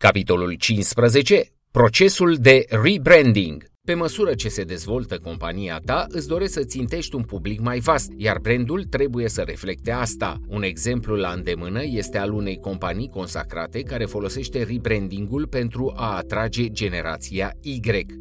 Capitolul 15. Procesul de rebranding. Pe măsură ce se dezvoltă compania ta, îți dorești să țintești un public mai vast, iar brandul trebuie să reflecte asta. Un exemplu la îndemână este al unei companii consacrate care folosește rebrandingul pentru a atrage generația Y.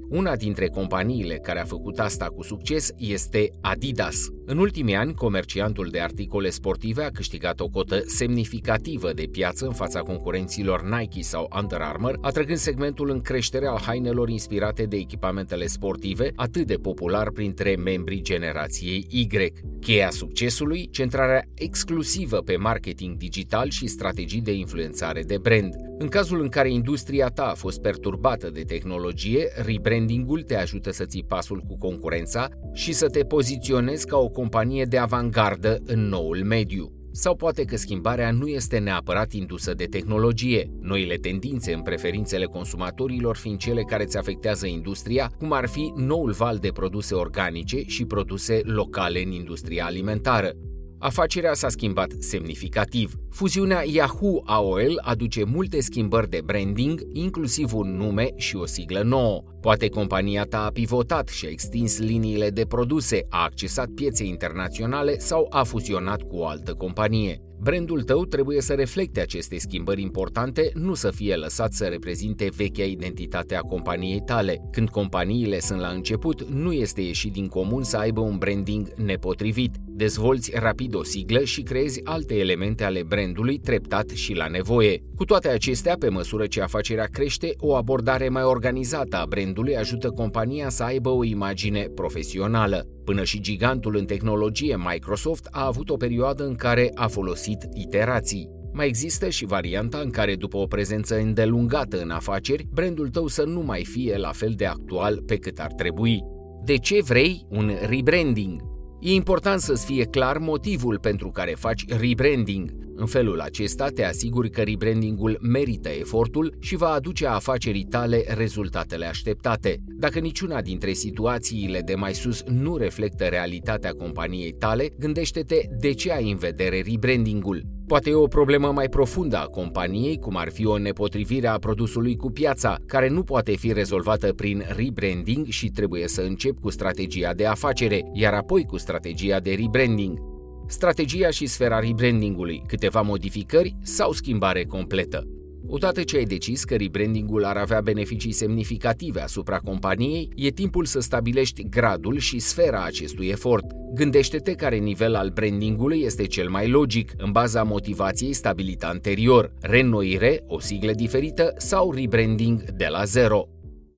Una dintre companiile care a făcut asta cu succes este Adidas. În ultimii ani, comerciantul de articole sportive a câștigat o cotă semnificativă de piață în fața concurenților Nike sau Under Armour, atrăgând segmentul în creștere al hainelor inspirate de echipamentele sportive, atât de popular printre membrii generației Y. Cheia succesului, centrarea exclusivă pe marketing digital și strategii de influențare de brand. În cazul în care industria ta a fost perturbată de tehnologie, rebrandingul te ajută să ții pasul cu concurența și să te poziționezi ca o companie de avangardă în noul mediu. Sau poate că schimbarea nu este neapărat indusă de tehnologie, noile tendințe în preferințele consumatorilor fiind cele care îți afectează industria, cum ar fi noul val de produse organice și produse locale în industria alimentară. Afacerea s-a schimbat semnificativ. Fuziunea Yahoo-AOL aduce multe schimbări de branding, inclusiv un nume și o siglă nouă. Poate compania ta a pivotat și a extins liniile de produse, a accesat piețe internaționale sau a fuzionat cu o altă companie. Brandul tău trebuie să reflecte aceste schimbări importante, nu să fie lăsat să reprezinte vechea identitate a companiei tale. Când companiile sunt la început, nu este ieșit din comun să aibă un branding nepotrivit. Dezvolți rapid o siglă și creezi alte elemente ale brandului treptat și la nevoie. Cu toate acestea, pe măsură ce afacerea crește, o abordare mai organizată a brandului ajută compania să aibă o imagine profesională. Până și gigantul în tehnologie Microsoft a avut o perioadă în care a folosit iterații. Mai există și varianta în care, după o prezență îndelungată în afaceri, brandul tău să nu mai fie la fel de actual pe cât ar trebui. De ce vrei un rebranding? E important să-ți fie clar motivul pentru care faci rebranding. În felul acesta te asiguri că rebrandingul merită efortul și va aduce afacerii tale rezultatele așteptate. Dacă niciuna dintre situațiile de mai sus nu reflectă realitatea companiei tale, gândește-te de ce ai în vedere rebrandingul. Poate e o problemă mai profundă a companiei, cum ar fi o nepotrivire a produsului cu piața, care nu poate fi rezolvată prin rebranding și trebuie să încep cu strategia de afacere, iar apoi cu strategia de rebranding. Strategia și sfera rebrandingului, câteva modificări sau schimbare completă. Odată ce ai decis că rebrandingul ar avea beneficii semnificative asupra companiei, e timpul să stabilești gradul și sfera acestui efort. Gândește-te care nivel al brandingului este cel mai logic, în baza motivației stabilită anterior, reînnoire, o siglă diferită sau rebranding de la zero.